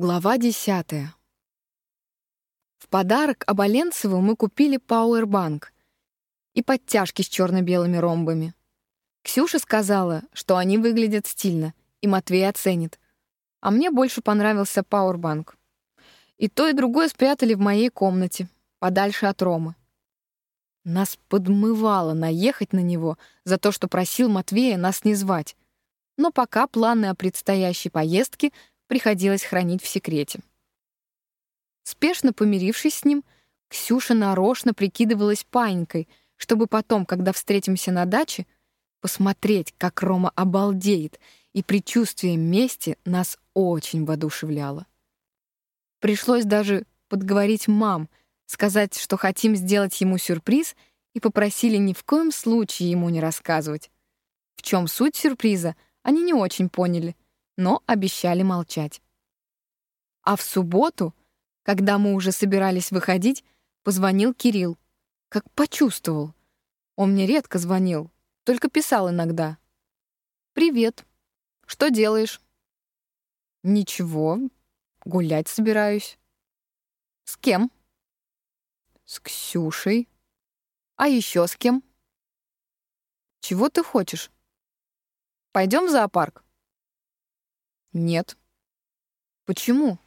Глава десятая. В подарок Аболенцеву мы купили пауэрбанк и подтяжки с черно-белыми ромбами. Ксюша сказала, что они выглядят стильно, и Матвей оценит. А мне больше понравился пауэрбанк. И то, и другое спрятали в моей комнате, подальше от Ромы. Нас подмывало наехать на него за то, что просил Матвея нас не звать. Но пока планы о предстоящей поездке приходилось хранить в секрете. Спешно помирившись с ним, Ксюша нарочно прикидывалась паинькой, чтобы потом, когда встретимся на даче, посмотреть, как Рома обалдеет, и предчувствие мести нас очень воодушевляло. Пришлось даже подговорить мам, сказать, что хотим сделать ему сюрприз, и попросили ни в коем случае ему не рассказывать. В чем суть сюрприза, они не очень поняли — но обещали молчать. А в субботу, когда мы уже собирались выходить, позвонил Кирилл. Как почувствовал. Он мне редко звонил, только писал иногда. «Привет. Что делаешь?» «Ничего. Гулять собираюсь». «С кем?» «С Ксюшей». «А еще с кем?» «Чего ты хочешь?» «Пойдем в зоопарк?» Нет. Почему?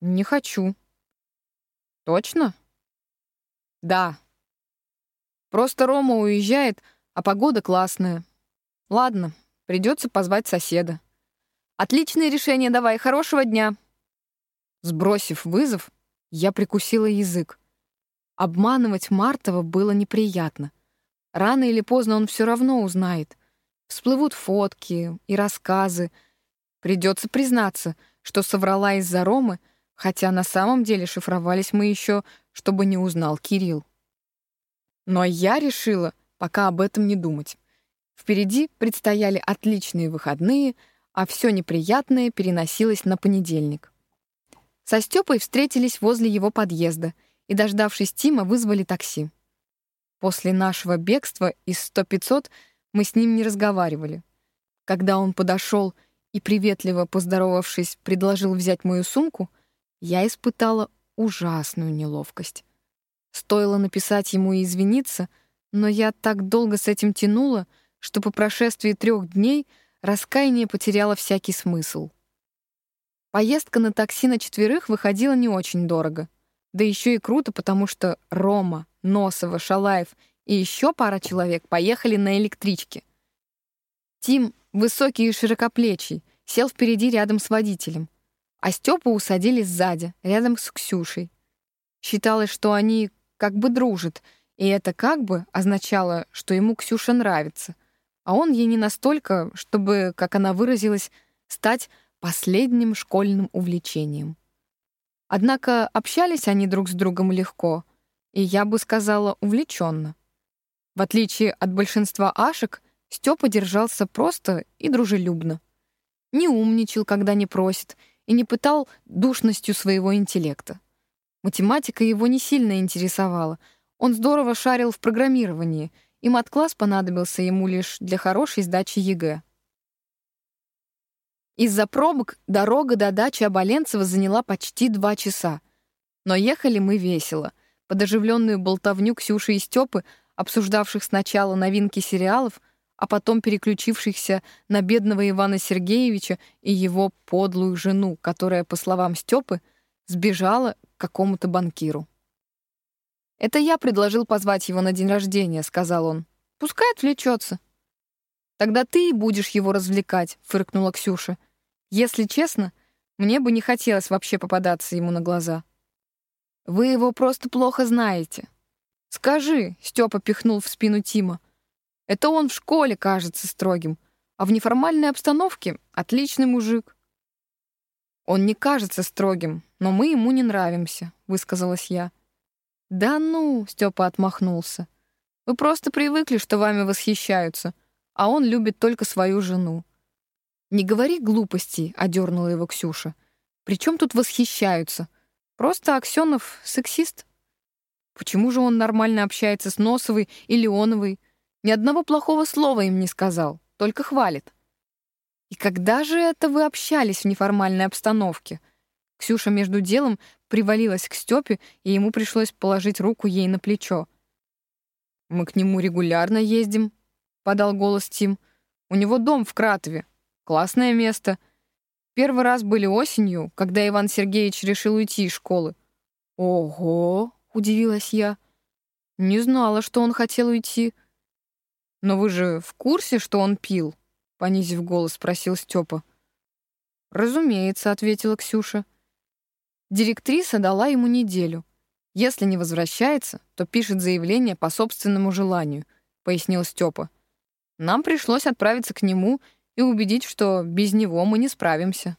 Не хочу. Точно? Да. Просто Рома уезжает, а погода классная. Ладно, придется позвать соседа. Отличное решение, давай, хорошего дня. Сбросив вызов, я прикусила язык. Обманывать Мартова было неприятно. Рано или поздно он все равно узнает. Всплывут фотки и рассказы, Придется признаться, что соврала из-за Ромы, хотя на самом деле шифровались мы еще, чтобы не узнал Кирилл. Но я решила пока об этом не думать. Впереди предстояли отличные выходные, а все неприятное переносилось на понедельник. Со Степой встретились возле его подъезда и, дождавшись Тима, вызвали такси. После нашего бегства из 100-500 мы с ним не разговаривали. Когда он подошел и, приветливо поздоровавшись, предложил взять мою сумку, я испытала ужасную неловкость. Стоило написать ему и извиниться, но я так долго с этим тянула, что по прошествии трех дней раскаяние потеряло всякий смысл. Поездка на такси на четверых выходила не очень дорого. Да еще и круто, потому что Рома, Носова, Шалаев и еще пара человек поехали на электричке. Тим высокий и широкоплечий, сел впереди рядом с водителем, а Степу усадили сзади, рядом с Ксюшей. Считалось, что они как бы дружат, и это как бы означало, что ему Ксюша нравится, а он ей не настолько, чтобы, как она выразилась, стать последним школьным увлечением. Однако общались они друг с другом легко, и я бы сказала, увлеченно. В отличие от большинства ашек, Степа держался просто и дружелюбно. Не умничал, когда не просит, и не пытал душностью своего интеллекта. Математика его не сильно интересовала. Он здорово шарил в программировании, и мат-класс понадобился ему лишь для хорошей сдачи ЕГЭ. Из-за пробок дорога до дачи Оболенцева заняла почти два часа. Но ехали мы весело. Под оживленную болтовню Ксюши и Степы, обсуждавших сначала новинки сериалов — а потом переключившихся на бедного Ивана Сергеевича и его подлую жену, которая, по словам Степы, сбежала к какому-то банкиру. «Это я предложил позвать его на день рождения», — сказал он. «Пускай отвлечется». «Тогда ты и будешь его развлекать», — фыркнула Ксюша. «Если честно, мне бы не хотелось вообще попадаться ему на глаза». «Вы его просто плохо знаете». «Скажи», — Степа пихнул в спину Тима, это он в школе кажется строгим, а в неформальной обстановке — отличный мужик. Он не кажется строгим, но мы ему не нравимся, высказалась я. Да ну, Степа отмахнулся. Вы просто привыкли, что вами восхищаются, а он любит только свою жену. Не говори глупостей, одернула его Ксюша. Причем тут восхищаются? Просто Аксенов сексист. Почему же он нормально общается с Носовой и Леоновой? Ни одного плохого слова им не сказал, только хвалит. И когда же это вы общались в неформальной обстановке? Ксюша между делом привалилась к Степе, и ему пришлось положить руку ей на плечо. «Мы к нему регулярно ездим», — подал голос Тим. «У него дом в Кратове. Классное место. Первый раз были осенью, когда Иван Сергеевич решил уйти из школы». «Ого!» — удивилась я. «Не знала, что он хотел уйти». «Но вы же в курсе, что он пил?» — понизив голос, спросил Степа. «Разумеется», — ответила Ксюша. Директриса дала ему неделю. Если не возвращается, то пишет заявление по собственному желанию, пояснил Степа. Нам пришлось отправиться к нему и убедить, что без него мы не справимся.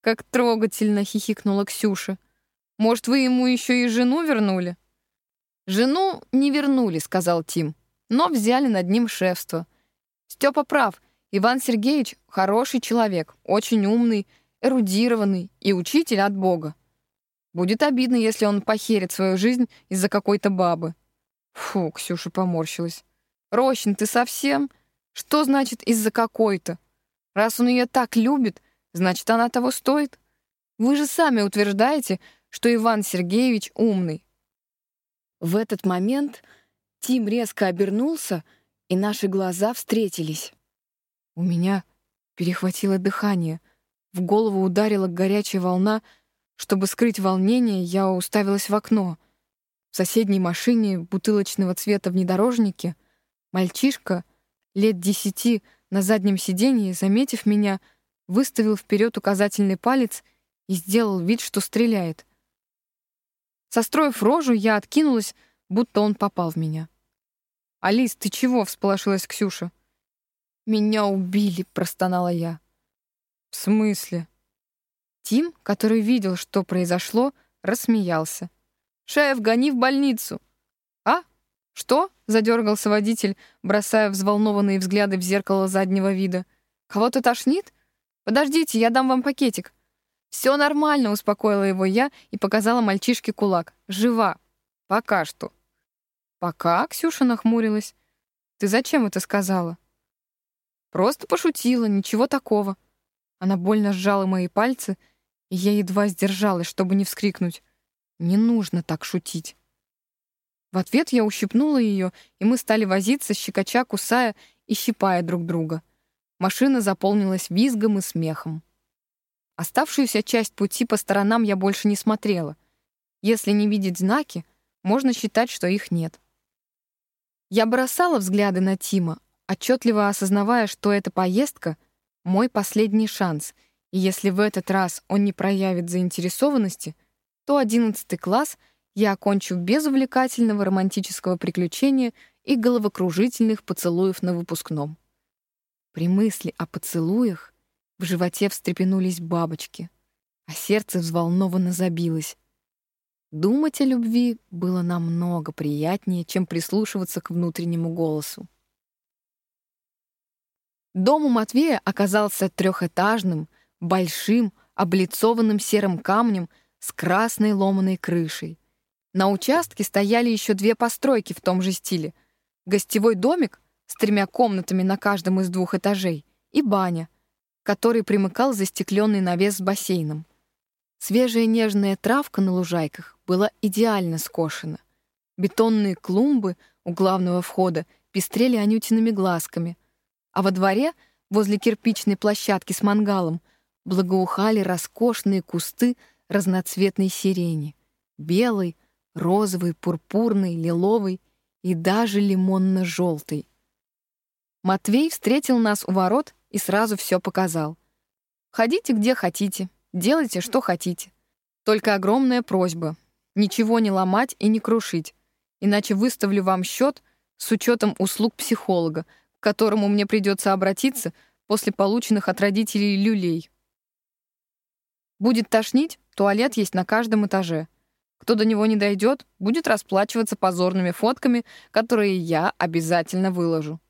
Как трогательно хихикнула Ксюша. Может, вы ему еще и жену вернули? Жену не вернули, сказал Тим, но взяли над ним шефство. Степа прав, Иван Сергеевич хороший человек, очень умный, эрудированный и учитель от Бога. Будет обидно, если он похерит свою жизнь из-за какой-то бабы. Фу, Ксюша поморщилась. Рощин, ты совсем? Что значит из-за какой-то? Раз он ее так любит, значит, она того стоит. Вы же сами утверждаете, что Иван Сергеевич умный. В этот момент Тим резко обернулся, и наши глаза встретились. У меня перехватило дыхание. В голову ударила горячая волна. Чтобы скрыть волнение, я уставилась в окно. В соседней машине бутылочного цвета внедорожнике мальчишка лет десяти на заднем сиденье, заметив меня, выставил вперед указательный палец и сделал вид, что стреляет. Состроив рожу, я откинулась, будто он попал в меня. «Алис, ты чего?» — всполошилась Ксюша. «Меня убили», — простонала я. «В смысле?» Тим, который видел, что произошло, рассмеялся. «Шеф, гони в больницу!» «А? Что?» — задергался водитель, бросая взволнованные взгляды в зеркало заднего вида. «Кого-то тошнит? Подождите, я дам вам пакетик». «Все нормально», — успокоила его я и показала мальчишке кулак. «Жива. Пока что». «Пока?» — Ксюша нахмурилась. «Ты зачем это сказала?» Просто пошутила, ничего такого. Она больно сжала мои пальцы, и я едва сдержалась, чтобы не вскрикнуть. Не нужно так шутить. В ответ я ущипнула ее, и мы стали возиться, щекоча, кусая и щипая друг друга. Машина заполнилась визгом и смехом. Оставшуюся часть пути по сторонам я больше не смотрела. Если не видеть знаки, можно считать, что их нет. Я бросала взгляды на Тима, отчетливо осознавая, что эта поездка — мой последний шанс, и если в этот раз он не проявит заинтересованности, то одиннадцатый класс я окончу без увлекательного романтического приключения и головокружительных поцелуев на выпускном. При мысли о поцелуях в животе встрепенулись бабочки, а сердце взволнованно забилось. Думать о любви было намного приятнее, чем прислушиваться к внутреннему голосу. Дом у Матвея оказался трехэтажным, большим, облицованным серым камнем с красной ломаной крышей. На участке стояли еще две постройки в том же стиле. Гостевой домик с тремя комнатами на каждом из двух этажей и баня, который примыкал застекленный навес с бассейном. Свежая нежная травка на лужайках была идеально скошена. Бетонные клумбы у главного входа пестрели анютиными глазками — а во дворе, возле кирпичной площадки с мангалом, благоухали роскошные кусты разноцветной сирени. Белый, розовый, пурпурный, лиловый и даже лимонно-желтый. Матвей встретил нас у ворот и сразу все показал. «Ходите где хотите, делайте, что хотите. Только огромная просьба — ничего не ломать и не крушить, иначе выставлю вам счет с учетом услуг психолога, к которому мне придется обратиться после полученных от родителей люлей. Будет тошнить, туалет есть на каждом этаже. Кто до него не дойдет, будет расплачиваться позорными фотками, которые я обязательно выложу.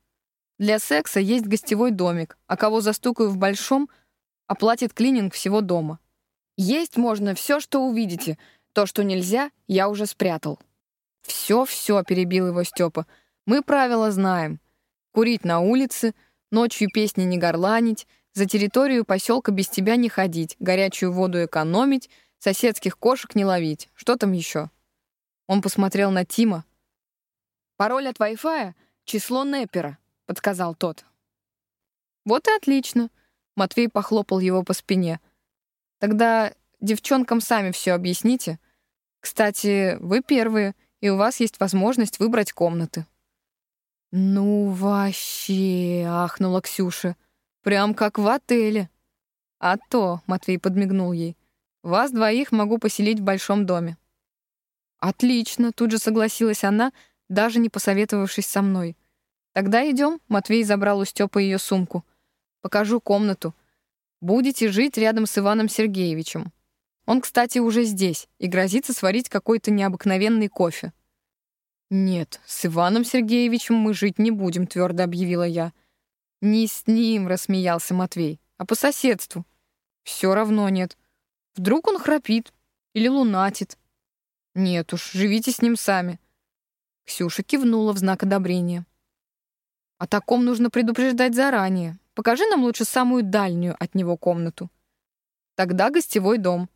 Для секса есть гостевой домик, а кого застукаю в большом, оплатит клининг всего дома. Есть можно все, что увидите. То, что нельзя, я уже спрятал. «Все-все», — перебил его Степа. «Мы правила знаем курить на улице, ночью песни не горланить, за территорию поселка без тебя не ходить, горячую воду экономить, соседских кошек не ловить. Что там еще? Он посмотрел на Тима. «Пароль от Wi-Fi — число Неппера», — подсказал тот. «Вот и отлично», — Матвей похлопал его по спине. «Тогда девчонкам сами все объясните. Кстати, вы первые, и у вас есть возможность выбрать комнаты». «Ну вообще!» — ахнула Ксюша. «Прям как в отеле». «А то», — Матвей подмигнул ей, — «вас двоих могу поселить в большом доме». «Отлично», — тут же согласилась она, даже не посоветовавшись со мной. «Тогда идем», — Матвей забрал у Степы ее сумку. «Покажу комнату. Будете жить рядом с Иваном Сергеевичем. Он, кстати, уже здесь и грозится сварить какой-то необыкновенный кофе». «Нет, с Иваном Сергеевичем мы жить не будем», — твердо объявила я. «Не с ним», — рассмеялся Матвей, — «а по соседству». «Все равно нет. Вдруг он храпит или лунатит». «Нет уж, живите с ним сами». Ксюша кивнула в знак одобрения. «О таком нужно предупреждать заранее. Покажи нам лучше самую дальнюю от него комнату». «Тогда гостевой дом»,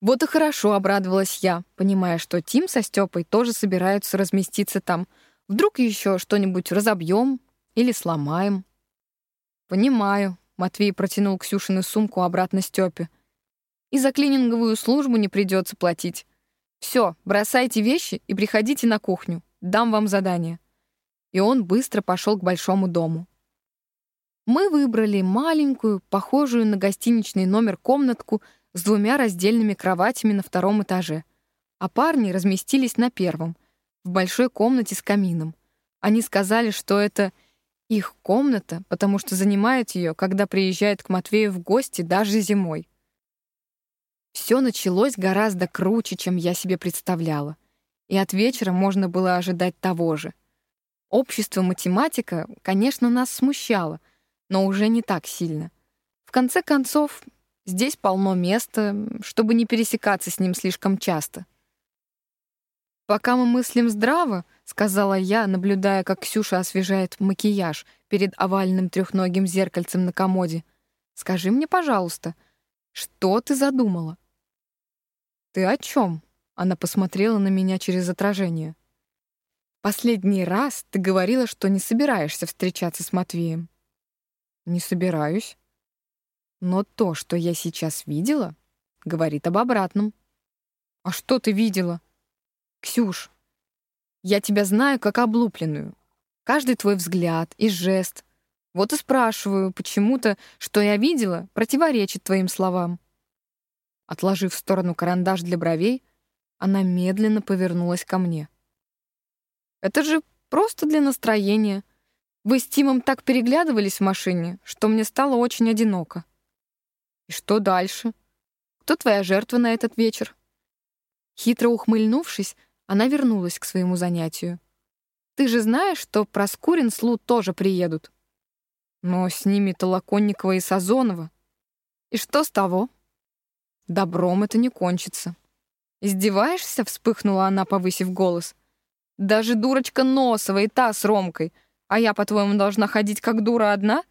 вот и хорошо, обрадовалась я, понимая, что Тим со Степой тоже собираются разместиться там. Вдруг еще что-нибудь разобьем или сломаем. Понимаю, Матвей протянул Ксюшину сумку обратно Степе. И за клининговую службу не придется платить. Все, бросайте вещи и приходите на кухню. Дам вам задание. И он быстро пошел к большому дому. Мы выбрали маленькую, похожую на гостиничный номер комнатку с двумя раздельными кроватями на втором этаже, а парни разместились на первом, в большой комнате с камином. Они сказали, что это их комната, потому что занимают ее, когда приезжают к Матвею в гости даже зимой. Все началось гораздо круче, чем я себе представляла. И от вечера можно было ожидать того же. Общество математика, конечно, нас смущало, но уже не так сильно. В конце концов, Здесь полно места, чтобы не пересекаться с ним слишком часто. «Пока мы мыслим здраво», — сказала я, наблюдая, как Ксюша освежает макияж перед овальным трехногим зеркальцем на комоде. «Скажи мне, пожалуйста, что ты задумала?» «Ты о чем?» — она посмотрела на меня через отражение. «Последний раз ты говорила, что не собираешься встречаться с Матвеем». «Не собираюсь». Но то, что я сейчас видела, говорит об обратном. А что ты видела? Ксюш, я тебя знаю как облупленную. Каждый твой взгляд и жест. Вот и спрашиваю, почему-то, что я видела, противоречит твоим словам. Отложив в сторону карандаш для бровей, она медленно повернулась ко мне. Это же просто для настроения. Вы с Тимом так переглядывались в машине, что мне стало очень одиноко. И что дальше? Кто твоя жертва на этот вечер? Хитро ухмыльнувшись, она вернулась к своему занятию. Ты же знаешь, что Проскурин с Лу тоже приедут. Но с ними Толоконникова и Сазонова. И что с того? Добром это не кончится. «Издеваешься?» — вспыхнула она, повысив голос. «Даже дурочка Носова и та с Ромкой. А я, по-твоему, должна ходить как дура одна?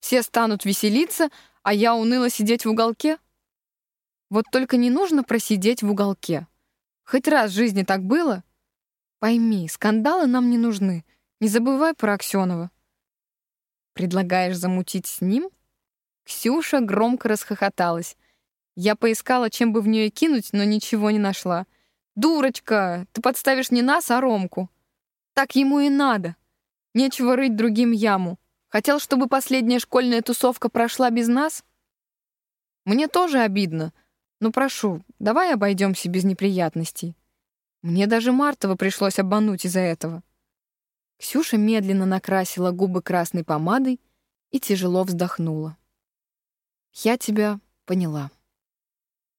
Все станут веселиться, а я уныло сидеть в уголке? Вот только не нужно просидеть в уголке. Хоть раз в жизни так было? Пойми, скандалы нам не нужны. Не забывай про Аксенова. Предлагаешь замутить с ним? Ксюша громко расхохоталась. Я поискала, чем бы в нее кинуть, но ничего не нашла. «Дурочка, ты подставишь не нас, а Ромку. Так ему и надо. Нечего рыть другим яму. Хотел, чтобы последняя школьная тусовка прошла без нас? Мне тоже обидно, но прошу, давай обойдемся без неприятностей. Мне даже Мартова пришлось обмануть из-за этого. Ксюша медленно накрасила губы красной помадой и тяжело вздохнула. «Я тебя поняла».